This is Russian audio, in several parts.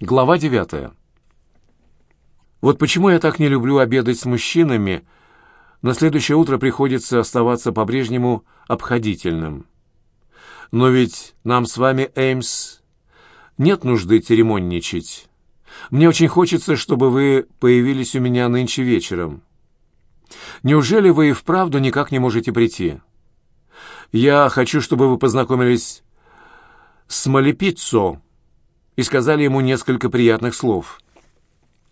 Глава девятая. Вот почему я так не люблю обедать с мужчинами, на следующее утро приходится оставаться по-прежнему обходительным. Но ведь нам с вами, Эймс, нет нужды церемонничать. Мне очень хочется, чтобы вы появились у меня нынче вечером. Неужели вы и вправду никак не можете прийти? Я хочу, чтобы вы познакомились с Малипиццо и сказали ему несколько приятных слов.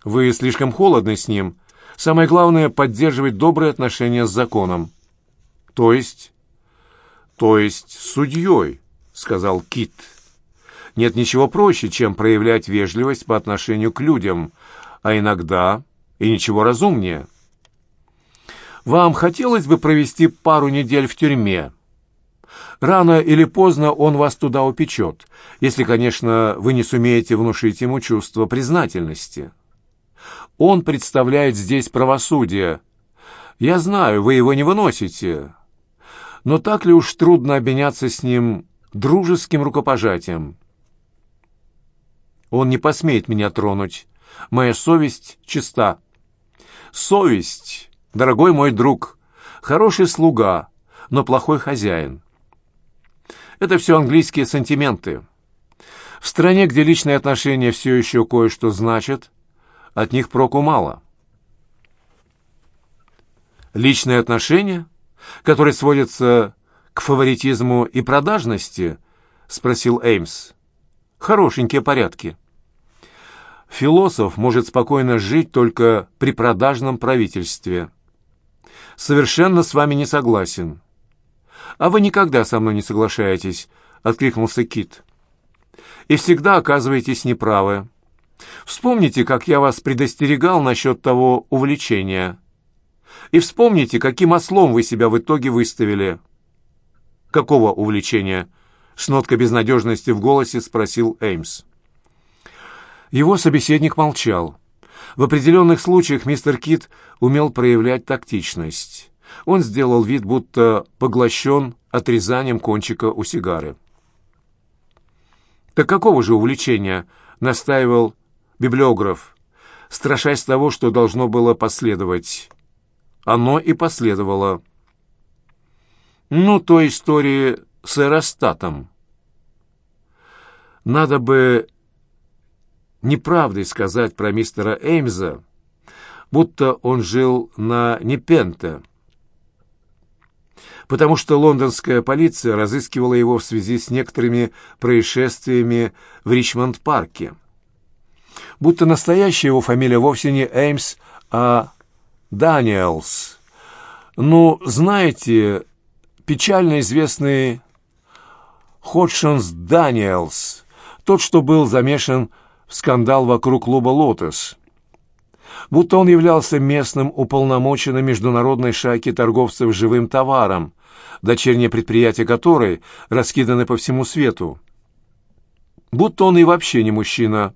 Вы слишком холодны с ним. Самое главное — поддерживать добрые отношения с законом. То есть... То есть с судьей, — сказал Кит. Нет ничего проще, чем проявлять вежливость по отношению к людям, а иногда и ничего разумнее. Вам хотелось бы провести пару недель в тюрьме? Рано или поздно он вас туда упечет, если, конечно, вы не сумеете внушить ему чувство признательности. Он представляет здесь правосудие. Я знаю, вы его не выносите. Но так ли уж трудно обменяться с ним дружеским рукопожатием? Он не посмеет меня тронуть. Моя совесть чиста. Совесть, дорогой мой друг, хороший слуга, но плохой хозяин. Это все английские сантименты. В стране, где личные отношения все еще кое-что значат, от них проку мало. Личные отношения, которые сводятся к фаворитизму и продажности, спросил Эймс. Хорошенькие порядки. Философ может спокойно жить только при продажном правительстве. Совершенно с вами не согласен. А вы никогда со мной не соглашаетесь, откликнулся Кит. И всегда оказываетесь неправы. Вспомните, как я вас предостерегал насчет того увлечения. И вспомните, каким ослом вы себя в итоге выставили. Какого увлечения? С ноткой безнадежности в голосе спросил Эймс. Его собеседник молчал. В определенных случаях мистер Кит умел проявлять тактичность. Он сделал вид, будто поглощен отрезанием кончика у сигары. «Так какого же увлечения?» — настаивал библиограф, страшась того, что должно было последовать. Оно и последовало. Ну, той истории с эростатом. Надо бы неправдой сказать про мистера Эймза, будто он жил на Непенте, потому что лондонская полиция разыскивала его в связи с некоторыми происшествиями в Ричмонд-парке. Будто настоящая его фамилия вовсе не Эймс, а Даниэлс. Ну, знаете, печально известный Ходжсонс Даниэлс, тот, что был замешан скандал вокруг клуба «Лотос». Будто он являлся местным уполномоченным международной шайки торговцев живым товаром, дочернее предприятие которой раскиданы по всему свету. Будто он и вообще не мужчина,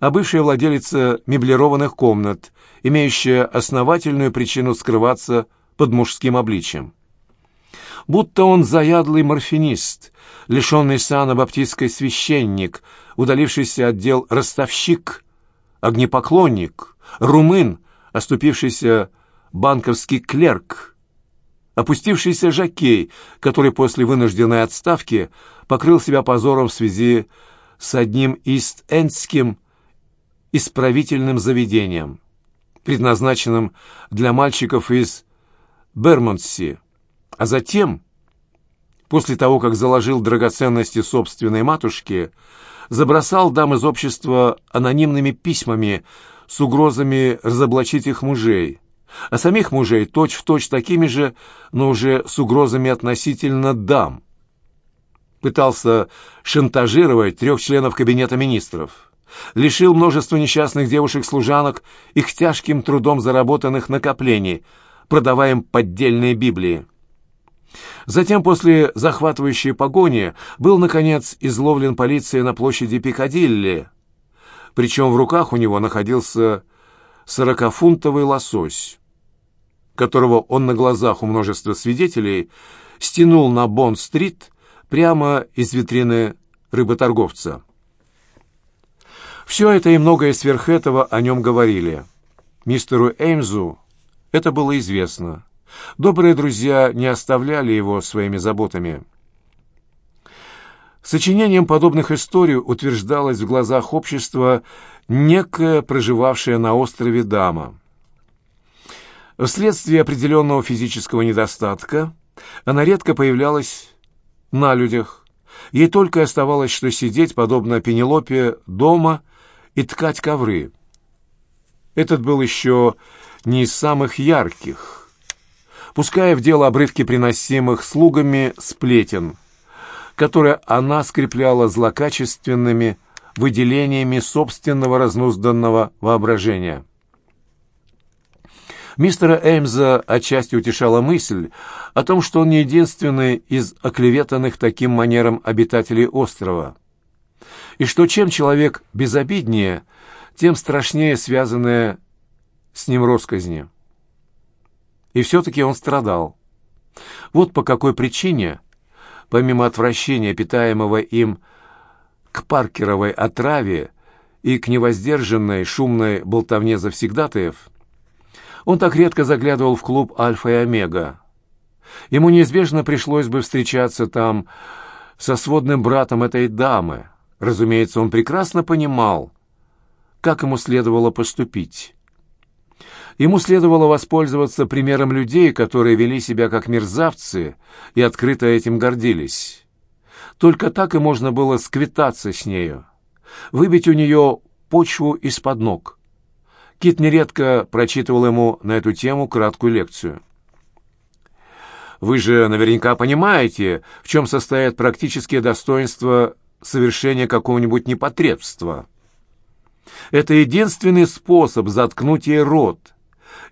а бывшая владелица меблированных комнат, имеющая основательную причину скрываться под мужским обличием. Будто он заядлый морфинист, лишенный сана баптистский священник – удалившийся отдел ростовщик, огнепоклонник, румын, оступившийся банковский клерк, опустившийся жакей, который после вынужденной отставки покрыл себя позором в связи с одним ист-эндским исправительным заведением, предназначенным для мальчиков из Бермонтси, а затем, после того, как заложил драгоценности собственной матушки, забросал дам из общества анонимными письмами с угрозами разоблачить их мужей, а самих мужей точь-в-точь точь такими же, но уже с угрозами относительно дам. Пытался шантажировать трех членов Кабинета министров. Лишил множества несчастных девушек-служанок их тяжким трудом заработанных накоплений, продавая им поддельные Библии. Затем, после захватывающей погони, был, наконец, изловлен полицией на площади Пикадилли. Причем в руках у него находился сорокафунтовый лосось, которого он на глазах у множества свидетелей стянул на Бонд-стрит прямо из витрины рыботорговца. Все это и многое сверх этого о нем говорили. Мистеру Эймзу это было известно. Добрые друзья не оставляли его своими заботами. Сочинением подобных историй утверждалась в глазах общества некая проживавшая на острове дама. Вследствие определенного физического недостатка она редко появлялась на людях. Ей только оставалось, что сидеть, подобно Пенелопе, дома и ткать ковры. Этот был еще не из самых ярких, пуская в дело обрывки приносимых слугами сплетен, которые она скрепляла злокачественными выделениями собственного разнузданного воображения. Мистера Эймза отчасти утешала мысль о том, что он не единственный из оклеветанных таким манером обитателей острова, и что чем человек безобиднее, тем страшнее связанное с ним росказни. И все-таки он страдал. Вот по какой причине, помимо отвращения, питаемого им к паркеровой отраве и к невоздержанной шумной болтовне завсегдатаев, он так редко заглядывал в клуб «Альфа и Омега». Ему неизбежно пришлось бы встречаться там со сводным братом этой дамы. Разумеется, он прекрасно понимал, как ему следовало поступить. Ему следовало воспользоваться примером людей, которые вели себя как мерзавцы и открыто этим гордились. Только так и можно было сквитаться с нею, выбить у нее почву из-под ног. Кит нередко прочитывал ему на эту тему краткую лекцию. «Вы же наверняка понимаете, в чем состоят практические достоинства совершения какого-нибудь непотребства. Это единственный способ заткнуть ей рот,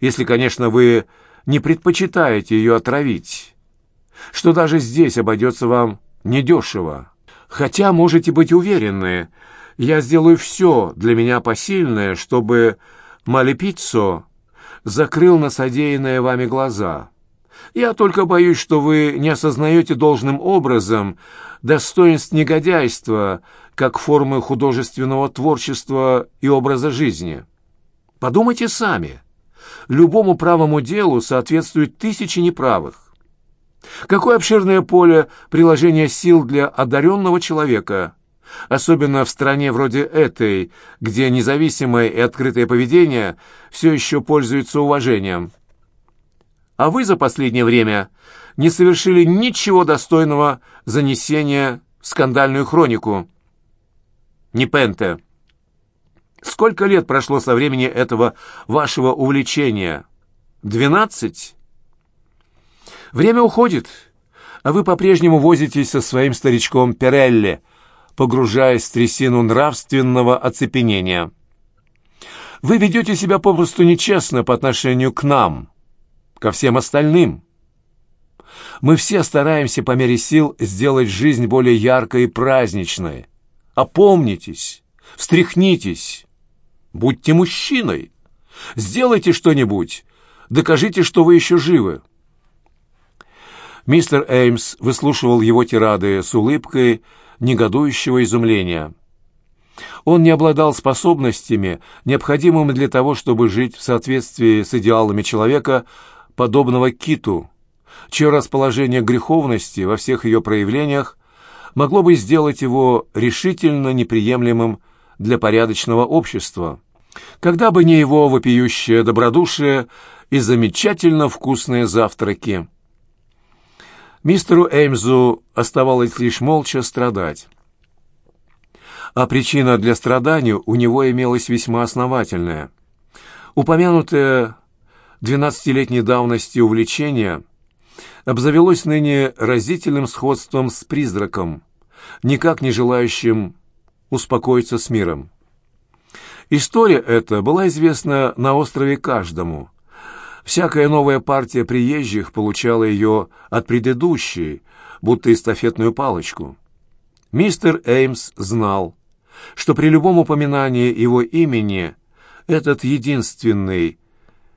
если, конечно, вы не предпочитаете ее отравить, что даже здесь обойдется вам недешево. Хотя можете быть уверены, я сделаю все для меня посильное, чтобы Малепиццо закрыл на содеянное вами глаза. Я только боюсь, что вы не осознаете должным образом достоинств негодяйства как формы художественного творчества и образа жизни. Подумайте сами. Любому правому делу соответствуют тысячи неправых. Какое обширное поле приложения сил для одаренного человека – особенно в стране вроде этой, где независимое и открытое поведение все еще пользуется уважением. А вы за последнее время не совершили ничего достойного занесения в скандальную хронику. Непенте. Сколько лет прошло со времени этого вашего увлечения? Двенадцать? Время уходит, а вы по-прежнему возитесь со своим старичком Перелли – погружаясь в трясину нравственного оцепенения. Вы ведете себя попросту нечестно по отношению к нам, ко всем остальным. Мы все стараемся по мере сил сделать жизнь более яркой и праздничной. Опомнитесь, встряхнитесь, будьте мужчиной, сделайте что-нибудь, докажите, что вы еще живы. Мистер Эймс выслушивал его тирады с улыбкой негодующего изумления. Он не обладал способностями, необходимыми для того, чтобы жить в соответствии с идеалами человека, подобного киту, чье расположение греховности во всех ее проявлениях могло бы сделать его решительно неприемлемым для порядочного общества, когда бы не его вопиющее добродушие и замечательно вкусные завтраки. Мистеру Эймзу оставалось лишь молча страдать. А причина для страдания у него имелась весьма основательная. Упомянутое двенадцатилетней давности увлечение обзавелось ныне разительным сходством с призраком, никак не желающим успокоиться с миром. История эта была известна на острове каждому – Всякая новая партия приезжих получала ее от предыдущей, будто эстафетную палочку. Мистер Эймс знал, что при любом упоминании его имени этот единственный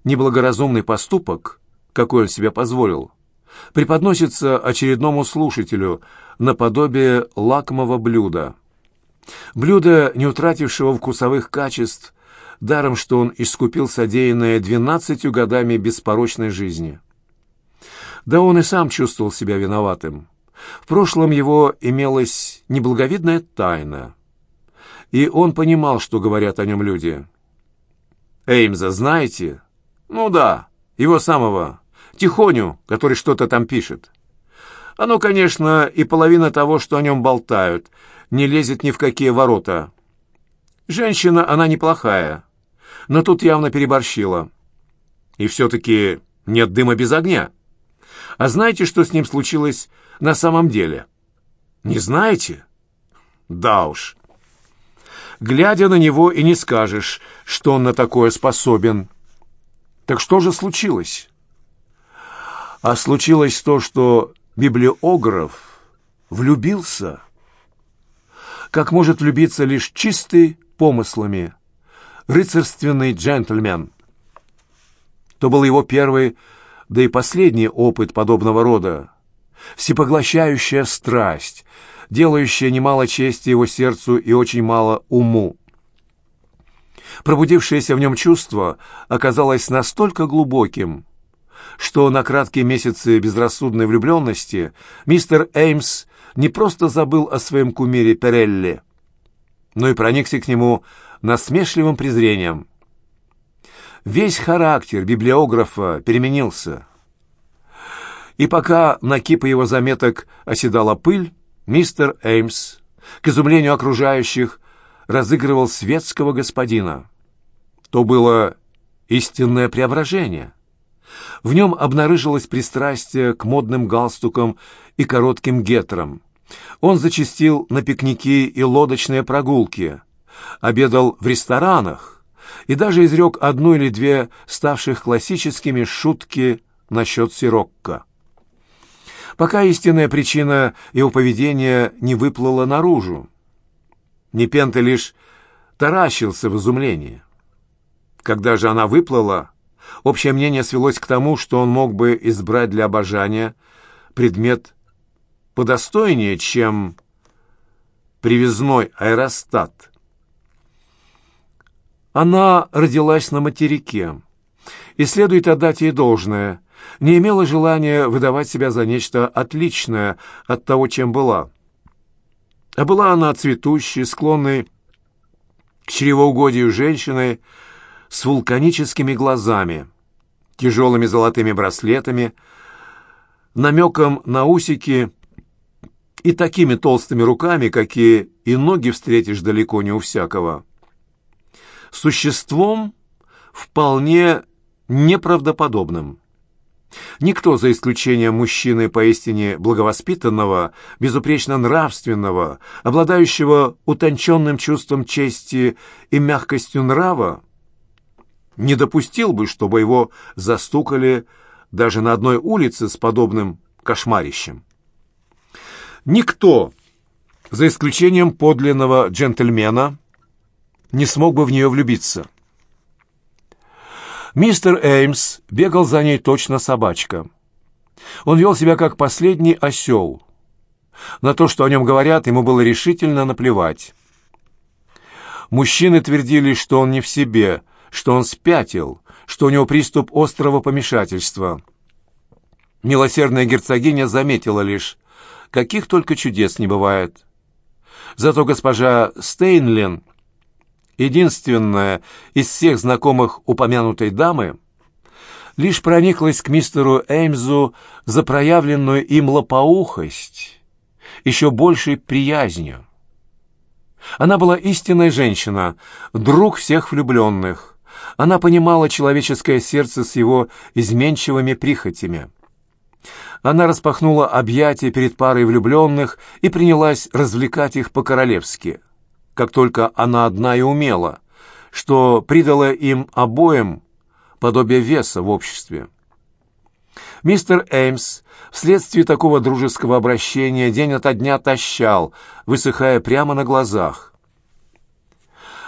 неблагоразумный поступок, какой он себе позволил, преподносится очередному слушателю наподобие лакомого блюда. Блюдо, не утратившего вкусовых качеств, даром, что он искупил содеянное двенадцатью годами беспорочной жизни. Да он и сам чувствовал себя виноватым. В прошлом его имелась неблаговидная тайна, и он понимал, что говорят о нем люди. «Эймза знаете?» «Ну да, его самого, Тихоню, который что-то там пишет. Оно, конечно, и половина того, что о нем болтают, не лезет ни в какие ворота. Женщина, она неплохая, но тут явно переборщила. И все-таки нет дыма без огня. А знаете, что с ним случилось на самом деле? Не знаете? Да уж. Глядя на него и не скажешь, что он на такое способен. Так что же случилось? А случилось то, что библиограф влюбился. Как может влюбиться лишь чистый помыслами, рыцарственный джентльмен. То был его первый да и последний опыт подобного рода. Всепоглощающая страсть, делающая немало чести его сердцу и очень мало уму. Пробудившееся в нем чувство оказалось настолько глубоким, что на краткие месяцы безрассудной влюбленности мистер Эймс не просто забыл о своем кумире Перелли, но и проникся к нему насмешливым презрением. Весь характер библиографа переменился. И пока на кипы его заметок оседала пыль, мистер Эймс, к изумлению окружающих, разыгрывал светского господина. То было истинное преображение. В нем обнаружилось пристрастие к модным галстукам и коротким гетрам. Он зачастил на пикники и лодочные прогулки, обедал в ресторанах, и даже изрек одну или две ставших классическими шутки насчет Сирокко. Пока истинная причина его поведения не выплыла наружу. Непенте лишь таращился в изумлении. Когда же она выплыла, общее мнение свелось к тому, что он мог бы избрать для обожания предмет подостойнее, чем привязной аэростат. Она родилась на материке, и следует отдать ей должное, не имела желания выдавать себя за нечто отличное от того, чем была. А была она цветущей, склонной к чревоугодию женщиной с вулканическими глазами, тяжелыми золотыми браслетами, намеком на усики и такими толстыми руками, какие и ноги встретишь далеко не у всякого существом вполне неправдоподобным. Никто, за исключением мужчины поистине благовоспитанного, безупречно нравственного, обладающего утонченным чувством чести и мягкостью нрава, не допустил бы, чтобы его застукали даже на одной улице с подобным кошмарищем. Никто, за исключением подлинного джентльмена, не смог бы в нее влюбиться. Мистер Эймс бегал за ней точно собачка. Он вел себя как последний осел. На то, что о нем говорят, ему было решительно наплевать. Мужчины твердили, что он не в себе, что он спятил, что у него приступ острого помешательства. Милосердная герцогиня заметила лишь, каких только чудес не бывает. Зато госпожа Стейнлин единственная из всех знакомых упомянутой дамы, лишь прониклась к мистеру Эймзу за проявленную им лопоухость, еще большей приязнью. Она была истинная женщина, друг всех влюбленных. Она понимала человеческое сердце с его изменчивыми прихотями. Она распахнула объятия перед парой влюбленных и принялась развлекать их по-королевски как только она одна и умела, что придало им обоим подобие веса в обществе. Мистер Эймс вследствие такого дружеского обращения день ото дня тащал, высыхая прямо на глазах.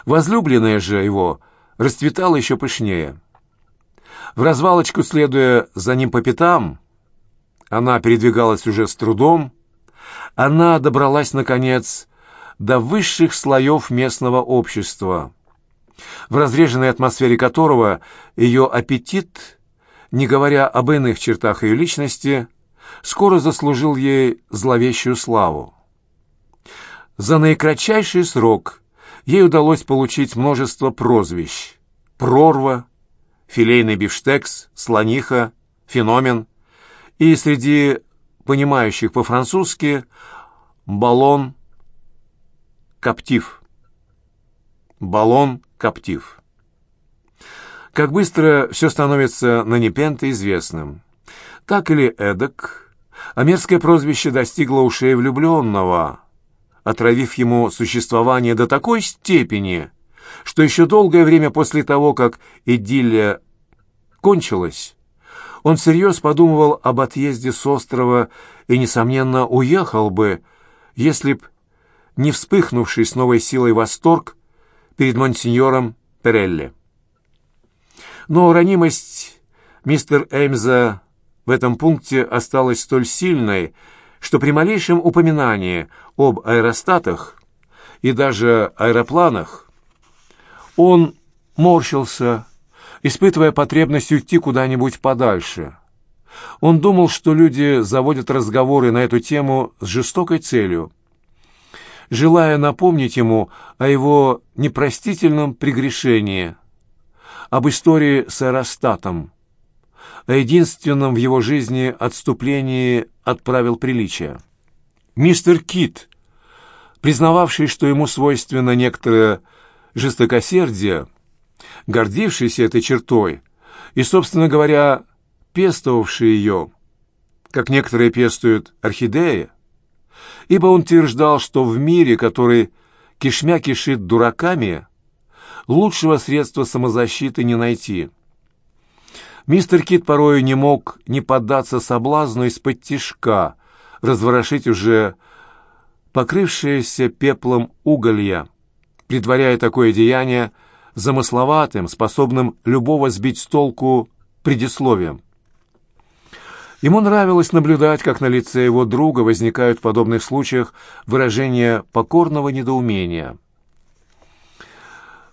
Возлюбленная же его расцветала еще пышнее. В развалочку, следуя за ним по пятам, она передвигалась уже с трудом, она добралась, наконец, до высших слоев местного общества, в разреженной атмосфере которого ее аппетит, не говоря об иных чертах ее личности, скоро заслужил ей зловещую славу. За наикратчайший срок ей удалось получить множество прозвищ. Прорва, филейный бифштекс, слониха, феномен и среди понимающих по-французски баллон коптив. Баллон коптив. Как быстро все становится на Непенте известным. Так или эдак, а мерзкое прозвище достигло ушей влюбленного, отравив ему существование до такой степени, что еще долгое время после того, как идиллия кончилась, он всерьез подумывал об отъезде с острова и, несомненно, уехал бы, если б не вспыхнувший с новой силой восторг перед монсеньором Перелли. Но ранимость мистер Эймза в этом пункте осталась столь сильной, что при малейшем упоминании об аэростатах и даже аэропланах он морщился, испытывая потребность уйти куда-нибудь подальше. Он думал, что люди заводят разговоры на эту тему с жестокой целью, желая напомнить ему о его непростительном прегрешении, об истории с аэростатом, о единственном в его жизни отступлении от правил приличия. Мистер Кит, признававший, что ему свойственно некоторое жестокосердие, гордившийся этой чертой и, собственно говоря, пестовавший ее, как некоторые пестуют орхидеи, ибо он утверждал, что в мире, который кишмя кишит дураками, лучшего средства самозащиты не найти. Мистер Кит порою не мог не поддаться соблазну из-под тишка, разворошить уже покрывшееся пеплом уголья, предваряя такое деяние замысловатым, способным любого сбить с толку предисловием. Ему нравилось наблюдать, как на лице его друга возникают в подобных случаях выражения покорного недоумения.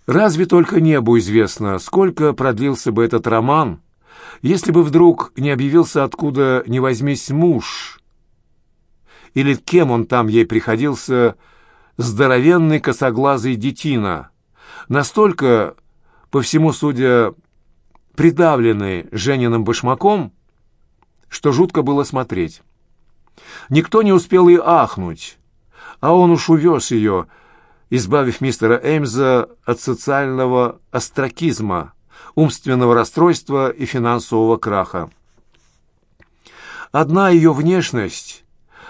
Разве только небу известно, сколько продлился бы этот роман, если бы вдруг не объявился откуда ни возьмись муж, или кем он там ей приходился, здоровенный косоглазый детина, настолько, по всему судя, придавленный Жениным башмаком, что жутко было смотреть. Никто не успел и ахнуть, а он уж увез ее, избавив мистера Эймза от социального остракизма, умственного расстройства и финансового краха. Одна ее внешность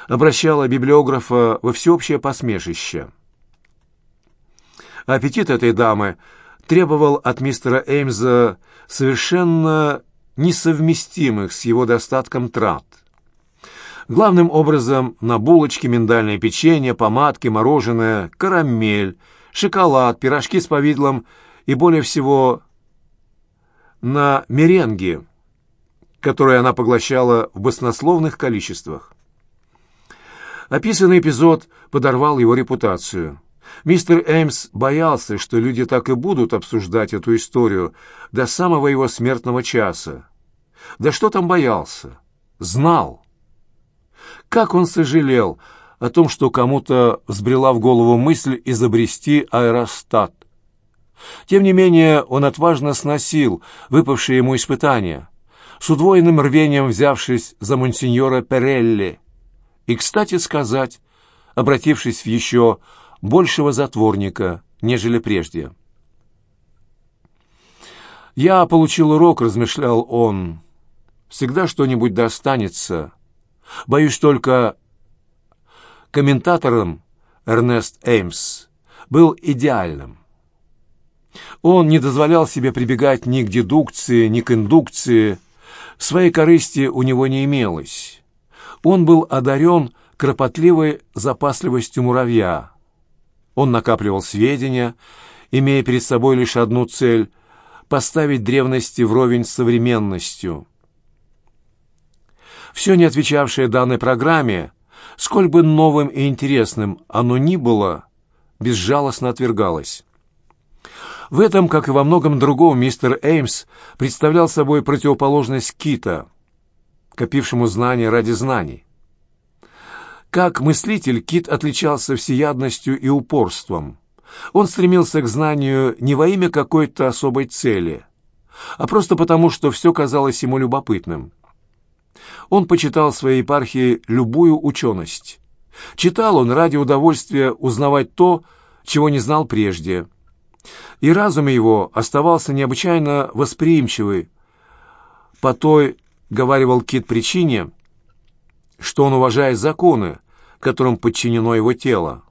обращала библиографа во всеобщее посмешище. Аппетит этой дамы требовал от мистера Эймза совершенно несовместимых с его достатком трат. Главным образом на булочки, миндальное печенье, помадки, мороженое, карамель, шоколад, пирожки с повидлом и более всего на меренги, которые она поглощала в баснословных количествах. Описанный эпизод подорвал его репутацию. Мистер Эймс боялся, что люди так и будут обсуждать эту историю до самого его смертного часа. Да что там боялся? Знал. Как он сожалел о том, что кому-то взбрела в голову мысль изобрести аэростат. Тем не менее, он отважно сносил выпавшие ему испытания, с удвоенным рвением взявшись за монсеньора Перелли. И, кстати сказать, обратившись в еще большего затворника, нежели прежде. «Я получил урок», — размышлял он. «Всегда что-нибудь достанется. Боюсь только...» Комментатором Эрнест Эймс был идеальным. Он не дозволял себе прибегать ни к дедукции, ни к индукции. Своей корысти у него не имелось. Он был одарен кропотливой запасливостью муравья. Он накапливал сведения, имея перед собой лишь одну цель — поставить древности вровень с современностью. Все не отвечавшее данной программе, сколь бы новым и интересным оно ни было, безжалостно отвергалось. В этом, как и во многом другом, мистер Эймс представлял собой противоположность Кита, копившему знания ради знаний. Как мыслитель Кит отличался всеядностью и упорством. Он стремился к знанию не во имя какой-то особой цели, а просто потому, что все казалось ему любопытным. Он почитал своей епархии любую ученость. Читал он ради удовольствия узнавать то, чего не знал прежде. И разум его оставался необычайно восприимчивый по той, говаривал Кит, причине, что он уважает законы, которым подчинено его тело.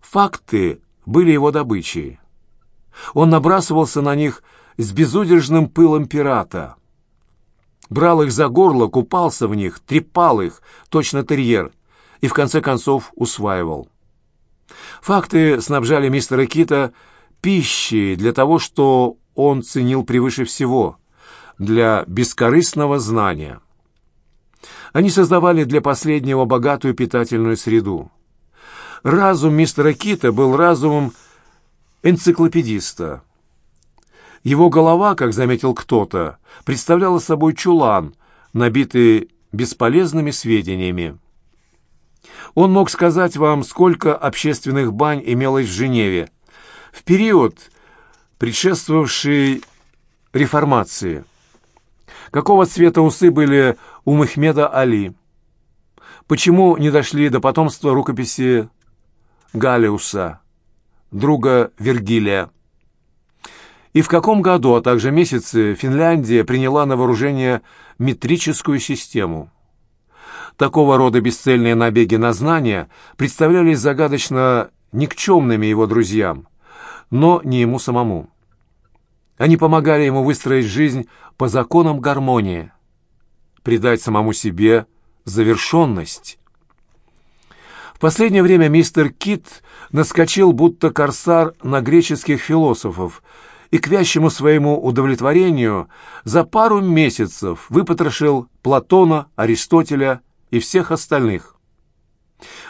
Факты были его добычей. Он набрасывался на них с безудержным пылом пирата. Брал их за горло, купался в них, трепал их, точно терьер, и в конце концов усваивал. Факты снабжали мистера Кита пищей для того, что он ценил превыше всего, для бескорыстного знания. Они создавали для последнего богатую питательную среду. Разум мистера Кита был разумом энциклопедиста. Его голова, как заметил кто-то, представляла собой чулан, набитый бесполезными сведениями. Он мог сказать вам, сколько общественных бань имелось в Женеве в период, предшествовавший реформации. Какого цвета усы были у Мехмеда Али? Почему не дошли до потомства рукописи Галиуса, друга Вергилия? И в каком году, а также месяце, Финляндия приняла на вооружение метрическую систему? Такого рода бесцельные набеги на знания представлялись загадочно никчемными его друзьям, но не ему самому. Они помогали ему выстроить жизнь по законам гармонии, придать самому себе завершенность. В последнее время мистер Кит наскочил, будто корсар, на греческих философов и к вящему своему удовлетворению за пару месяцев выпотрошил Платона, Аристотеля и всех остальных.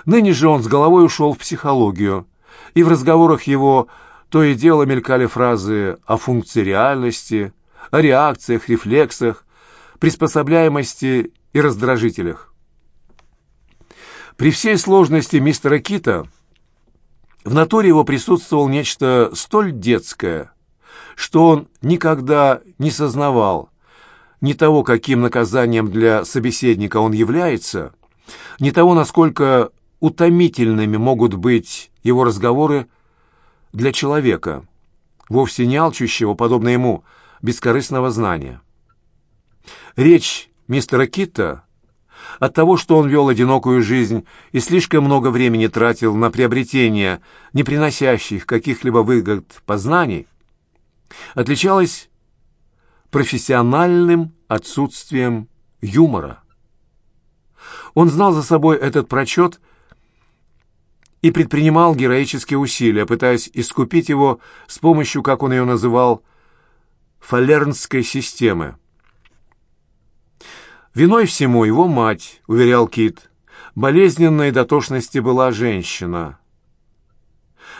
Ныне же он с головой ушел в психологию, и в разговорах его то и дело мелькали фразы о функции реальности, о реакциях, рефлексах, приспособляемости и раздражителях. При всей сложности мистера Кита в натуре его присутствовало нечто столь детское, что он никогда не сознавал ни того, каким наказанием для собеседника он является, ни того, насколько утомительными могут быть его разговоры для человека, вовсе не алчущего, подобно ему, бескорыстного знания. Речь мистера Китта от того, что он вел одинокую жизнь и слишком много времени тратил на приобретение не приносящих каких-либо выгод познаний, отличалась профессиональным отсутствием юмора. Он знал за собой этот прочет и предпринимал героические усилия, пытаясь искупить его с помощью, как он ее называл, фалернской системы. Виной всему его мать, уверял Кит, болезненной дотошности была женщина.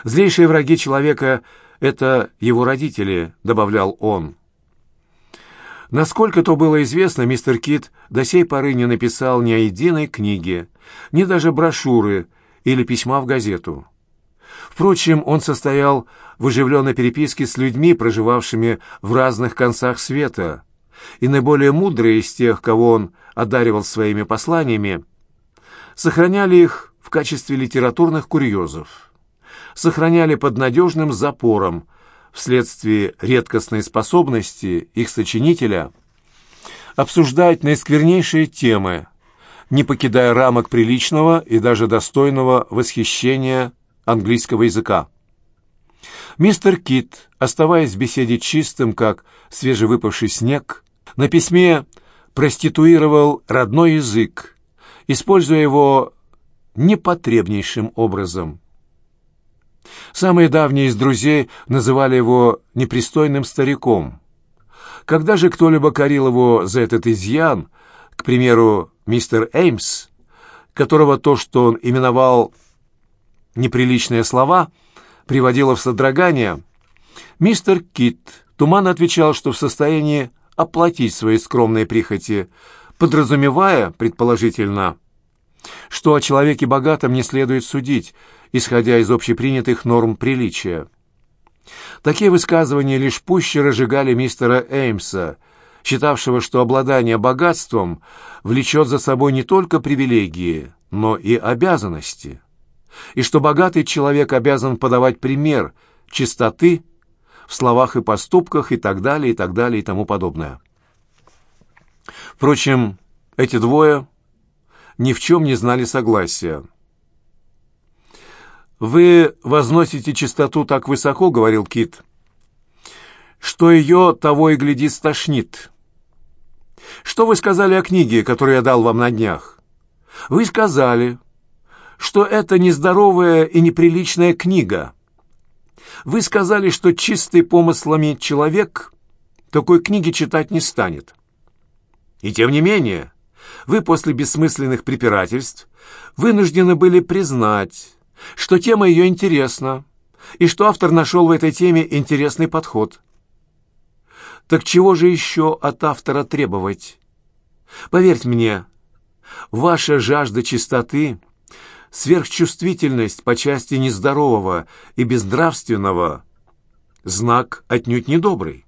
Злейшие враги человека — это его родители, добавлял он. Насколько то было известно, мистер Кит до сей поры не написал ни единой книге, ни даже брошюры — или письма в газету. Впрочем, он состоял в оживленной переписке с людьми, проживавшими в разных концах света, и наиболее мудрые из тех, кого он одаривал своими посланиями, сохраняли их в качестве литературных курьезов, сохраняли под надежным запором вследствие редкостной способности их сочинителя обсуждать наисквернейшие темы – не покидая рамок приличного и даже достойного восхищения английского языка. Мистер Кит, оставаясь в беседе чистым, как свежевыпавший снег, на письме проституировал родной язык, используя его непотребнейшим образом. Самые давние из друзей называли его непристойным стариком. Когда же кто-либо корил его за этот изъян, к примеру, мистер Эймс, которого то, что он именовал неприличные слова приводило в содрогание, мистер Кит туманно отвечал, что в состоянии оплатить свои скромные прихоти, подразумевая, предположительно, что о человеке богатом не следует судить, исходя из общепринятых норм приличия. Такие высказывания лишь пуще разжигали мистера Эймса, считавшего, что обладание богатством влечет за собой не только привилегии, но и обязанности, и что богатый человек обязан подавать пример чистоты в словах и поступках и так далее, и так далее, и тому подобное. Впрочем, эти двое ни в чем не знали согласия. «Вы возносите чистоту так высоко, — говорил Кит, — что ее того и гляди стошнит. Что вы сказали о книге, которую я дал вам на днях? Вы сказали, что это нездоровая и неприличная книга. Вы сказали, что чистый помыслами человек такой книги читать не станет. И тем не менее, вы после бессмысленных препирательств вынуждены были признать, что тема ее интересна, и что автор нашел в этой теме интересный подход. Так чего же еще от автора требовать? Поверьте мне, ваша жажда чистоты, сверхчувствительность по части нездорового и безнравственного – знак отнюдь недобрый.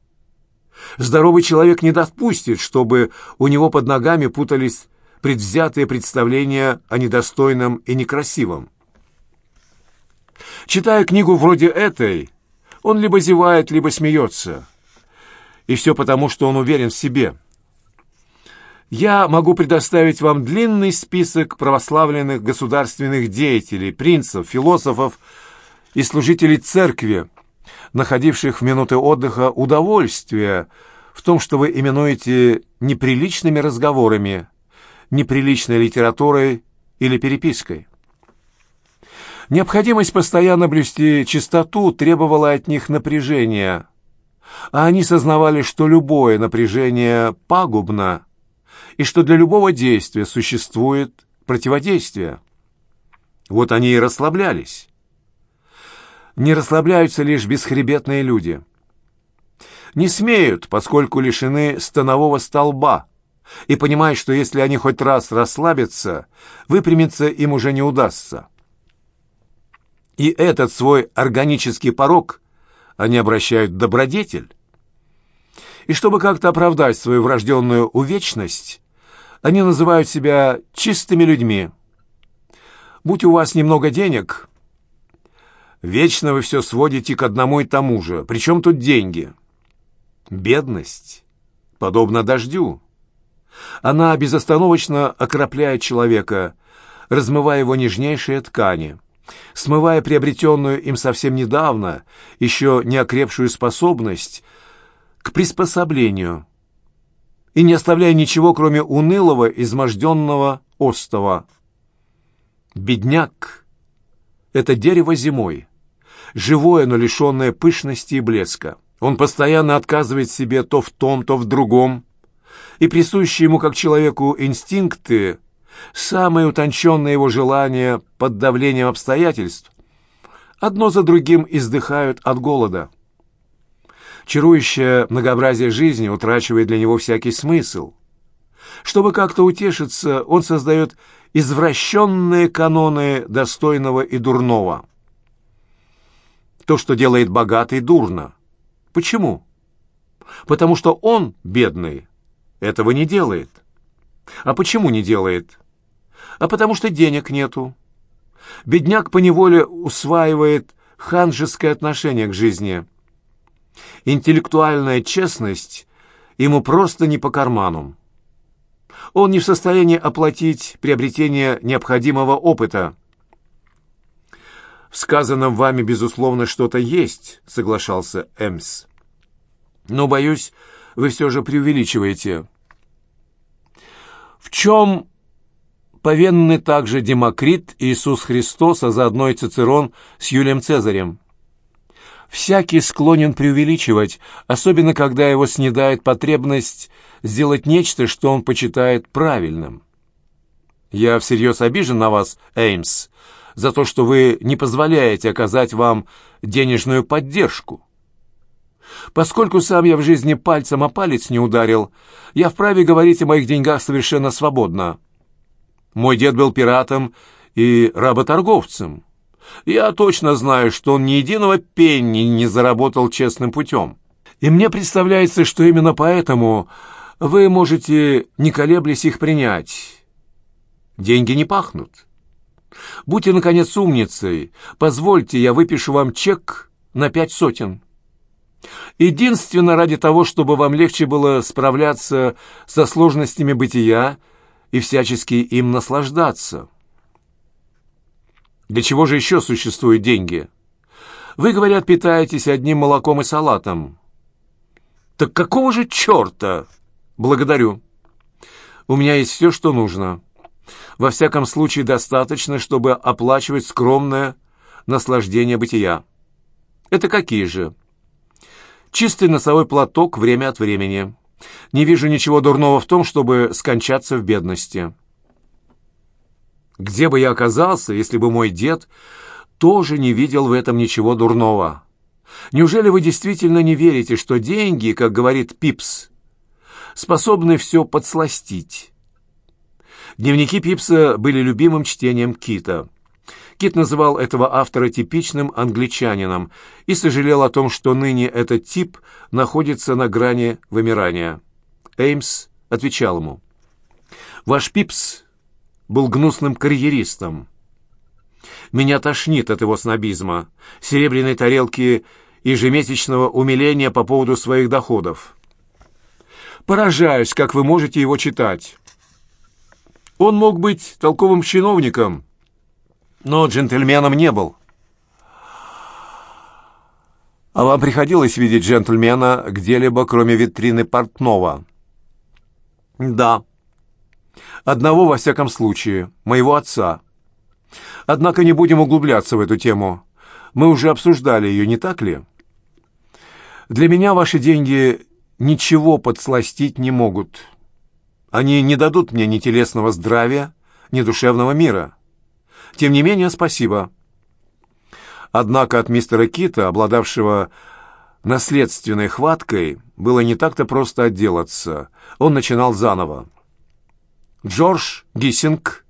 Здоровый человек не допустит, чтобы у него под ногами путались предвзятые представления о недостойном и некрасивом. Читая книгу вроде этой, он либо зевает, либо смеется. И все потому, что он уверен в себе. Я могу предоставить вам длинный список православленных государственных деятелей, принцев, философов и служителей церкви, находивших в минуты отдыха удовольствие в том, что вы именуете неприличными разговорами, неприличной литературой или перепиской. Необходимость постоянно блюсти чистоту требовала от них напряжения, а они сознавали, что любое напряжение пагубно и что для любого действия существует противодействие. Вот они и расслаблялись. Не расслабляются лишь бесхребетные люди. Не смеют, поскольку лишены станового столба, и понимают, что если они хоть раз расслабятся, выпрямиться им уже не удастся. И этот свой органический порог они обращают в добродетель. И чтобы как-то оправдать свою врожденную увечность, они называют себя чистыми людьми. Будь у вас немного денег, вечно вы все сводите к одному и тому же. Причем тут деньги? Бедность, подобно дождю. Она безостановочно окропляет человека, размывая его нежнейшие ткани – смывая приобретенную им совсем недавно, еще не окрепшую способность к приспособлению и не оставляя ничего, кроме унылого, изможденного остова. Бедняк — это дерево зимой, живое, но лишенное пышности и блеска. Он постоянно отказывает себе то в том, то в другом, и присущие ему как человеку инстинкты — самые утонченные его желания под давлением обстоятельств, одно за другим издыхают от голода. Чарующее многообразие жизни утрачивает для него всякий смысл. Чтобы как-то утешиться, он создает извращенные каноны достойного и дурного. То, что делает богатый, дурно. Почему? Потому что он, бедный, этого не делает. А почему не делает? а потому что денег нету. Бедняк поневоле усваивает ханжеское отношение к жизни. Интеллектуальная честность ему просто не по карману. Он не в состоянии оплатить приобретение необходимого опыта. «В сказанном вами, безусловно, что-то есть», — соглашался Эмс. «Но, боюсь, вы все же преувеличиваете». «В чем повинны также Демокрит, Иисус Христос, а заодно и Цицерон с Юлием Цезарем. Всякий склонен преувеличивать, особенно когда его снедает потребность сделать нечто, что он почитает правильным. «Я всерьез обижен на вас, Эймс», за то, что вы не позволяете оказать вам денежную поддержку. Поскольку сам я в жизни пальцем о палец не ударил, я вправе говорить о моих деньгах совершенно свободно. Мой дед был пиратом и работорговцем. Я точно знаю, что он ни единого пенни не заработал честным путем. И мне представляется, что именно поэтому вы можете, не колеблясь, их принять. Деньги не пахнут. Будьте, наконец, умницей. Позвольте, я выпишу вам чек на пять сотен. Единственно ради того, чтобы вам легче было справляться со сложностями бытия и всячески им наслаждаться. Для чего же еще существуют деньги? Вы, говорят, питаетесь одним молоком и салатом. Так какого же черта? Благодарю. У меня есть все, что нужно. Во всяком случае, достаточно, чтобы оплачивать скромное наслаждение бытия. Это какие же? Чистый носовой платок время от времени. Не вижу ничего дурного в том, чтобы скончаться в бедности. Где бы я оказался, если бы мой дед тоже не видел в этом ничего дурного? Неужели вы действительно не верите, что деньги, как говорит Пипс, способны все подсластить? Дневники Пипса были любимым чтением Кита. Кит называл этого автора типичным англичанином и сожалел о том, что ныне этот тип находится на грани вымирания. Эймс отвечал ему. «Ваш Пипс был гнусным карьеристом. Меня тошнит от его снобизма, серебряной тарелки ежемесячного умиления по поводу своих доходов. Поражаюсь, как вы можете его читать. Он мог быть толковым чиновником, но джентльменом не был. А вам приходилось видеть джентльмена где-либо, кроме витрины портного? Да. Одного, во всяком случае, моего отца. Однако не будем углубляться в эту тему. Мы уже обсуждали ее, не так ли? Для меня ваши деньги ничего подсластить не могут. Они не дадут мне ни телесного здравия, ни душевного мира. Тем не менее, спасибо. Однако от мистера Кита, обладавшего наследственной хваткой, было не так-то просто отделаться. Он начинал заново. Джордж Гиссинг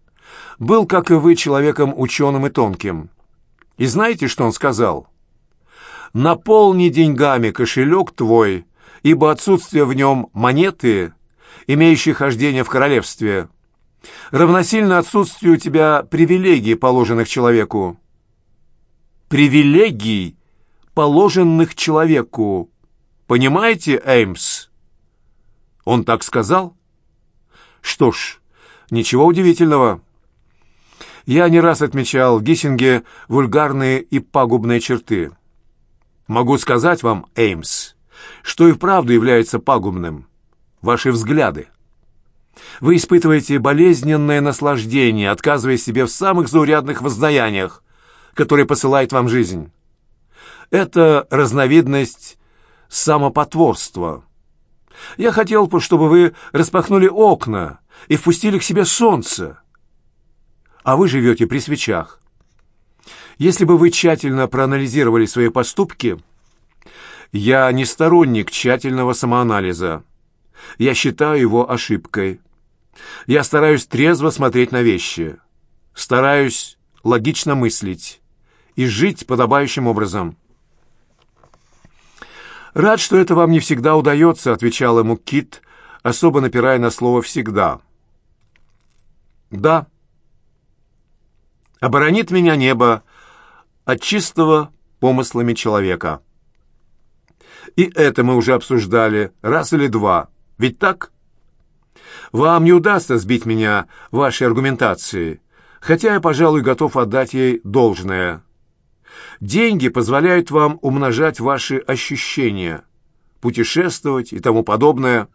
был, как и вы, человеком ученым и тонким. И знаете, что он сказал? «Наполни деньгами кошелек твой, ибо отсутствие в нем монеты, имеющей хождение в королевстве, равносильно отсутствию у тебя привилегий, положенных человеку». Привилегий, положенных человеку. Понимаете, Эймс? Он так сказал? Что ж, Ничего удивительного. Я не раз отмечал в Гиссинге вульгарные и пагубные черты. Могу сказать вам, Эймс, что и вправду является пагубным. Ваши взгляды. Вы испытываете болезненное наслаждение, отказывая себе в самых заурядных воздаяниях, которые посылает вам жизнь. Это разновидность самопотворства. Я хотел бы, чтобы вы распахнули окна и впустили к себе солнце. А вы живете при свечах. Если бы вы тщательно проанализировали свои поступки, я не сторонник тщательного самоанализа. Я считаю его ошибкой. Я стараюсь трезво смотреть на вещи. Стараюсь логично мыслить и жить подобающим образом. «Рад, что это вам не всегда удается», — отвечал ему Кит, особо напирая на слово «всегда». Да. Оборонит меня небо от чистого помыслами человека. И это мы уже обсуждали раз или два. Ведь так? Вам не удастся сбить меня вашей аргументацией, хотя я, пожалуй, готов отдать ей должное. Деньги позволяют вам умножать ваши ощущения, путешествовать и тому подобное.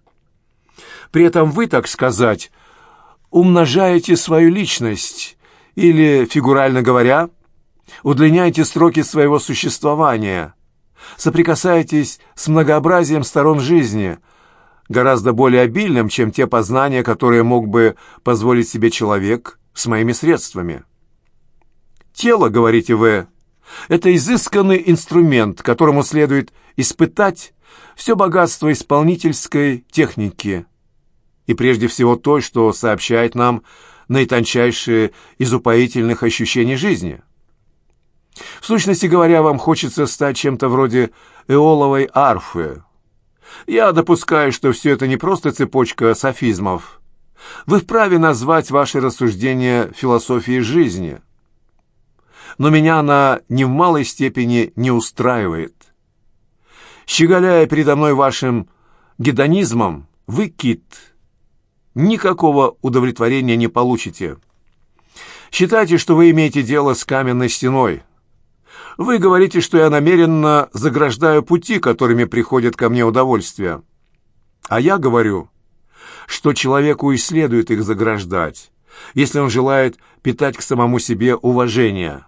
При этом вы, так сказать, умножаете свою личность или, фигурально говоря, удлиняете строки своего существования, соприкасаетесь с многообразием сторон жизни, гораздо более обильным, чем те познания, которые мог бы позволить себе человек с моими средствами. Тело, говорите вы, это изысканный инструмент, которому следует испытать все богатство исполнительской техники и прежде всего то, что сообщает нам наитончайшие из упоительных ощущений жизни. В сущности говоря, вам хочется стать чем-то вроде эоловой арфы. Я допускаю, что все это не просто цепочка софизмов. Вы вправе назвать ваши рассуждения философией жизни. Но меня она ни в малой степени не устраивает. Щеголяя передо мной вашим гедонизмом, вы кит. Никакого удовлетворения не получите. Считайте, что вы имеете дело с каменной стеной. Вы говорите, что я намеренно заграждаю пути, которыми приходит ко мне удовольствие. А я говорю, что человеку и следует их заграждать, если он желает питать к самому себе уважение.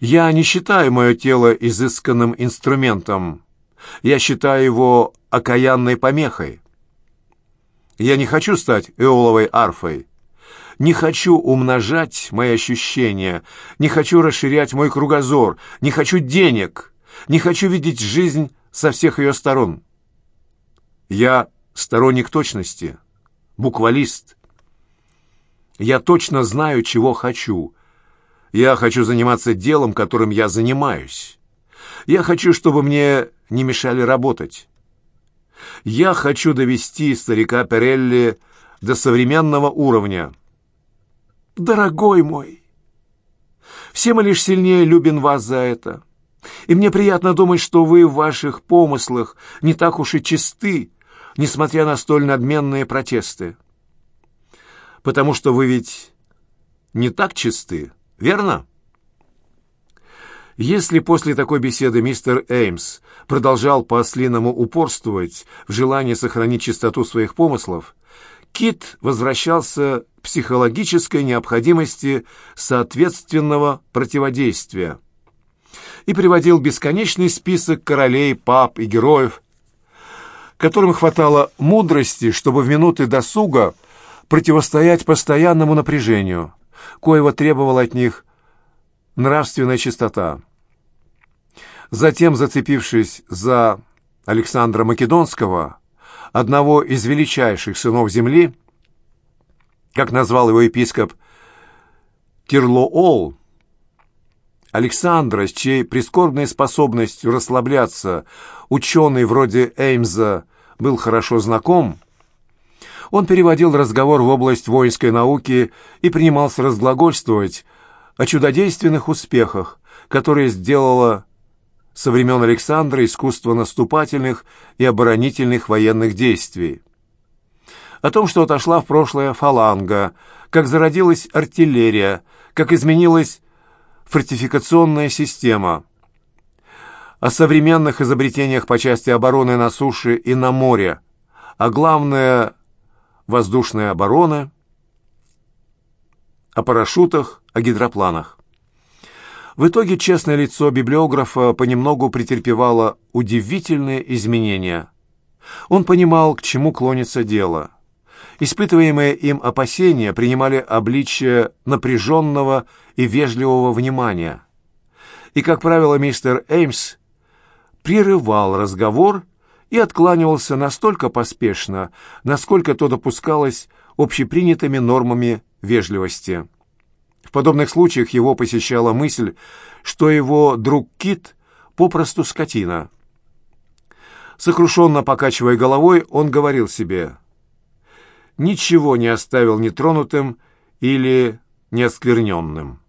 Я не считаю мое тело изысканным инструментом. Я считаю его окаянной помехой. Я не хочу стать эоловой арфой. Не хочу умножать мои ощущения, не хочу расширять мой кругозор, не хочу денег, не хочу видеть жизнь со всех ее сторон. Я сторонник точности, буквалист. Я точно знаю, чего хочу. Я хочу заниматься делом, которым я занимаюсь. Я хочу, чтобы мне не мешали работать. Я хочу довести старика Перелли до современного уровня, дорогой мой. Все мы лишь сильнее любим вас за это. И мне приятно думать, что вы в ваших помыслах не так уж и чисты, несмотря на столь надменные протесты. Потому что вы ведь не так чисты, верно? Если после такой беседы мистер Эймс продолжал по-ослиному упорствовать в желании сохранить чистоту своих помыслов, Кит возвращался к психологической необходимости соответственного противодействия и приводил бесконечный список королей, пап и героев, которым хватало мудрости, чтобы в минуты досуга противостоять постоянному напряжению, коего требовала от них нравственная чистота. Затем, зацепившись за Александра Македонского, одного из величайших сынов земли, как назвал его епископ Тирлоол, Александра, с чьей прискорбной способностью расслабляться ученый вроде Эймза был хорошо знаком, он переводил разговор в область воинской науки и принимался разглагольствовать о чудодейственных успехах, которые сделала со времен Александра искусство наступательных и оборонительных военных действий. О том, что отошла в прошлое фаланга, как зародилась артиллерия, как изменилась фортификационная система. О современных изобретениях по части обороны на суше и на море, а главное – воздушная оборона, о парашютах, о гидропланах. В итоге честное лицо библиографа понемногу претерпевало удивительные изменения. Он понимал, к чему клонится дело. Испытываемые им опасения принимали обличие напряженного и вежливого внимания. И, как правило, мистер Эймс прерывал разговор и откланивался настолько поспешно, насколько то допускалось общепринятыми нормами вежливости. В подобных случаях его посещала мысль, что его друг Кит попросту скотина. Сокрушенно покачивая головой, он говорил себе, «Ничего не оставил нетронутым или неоскверненным».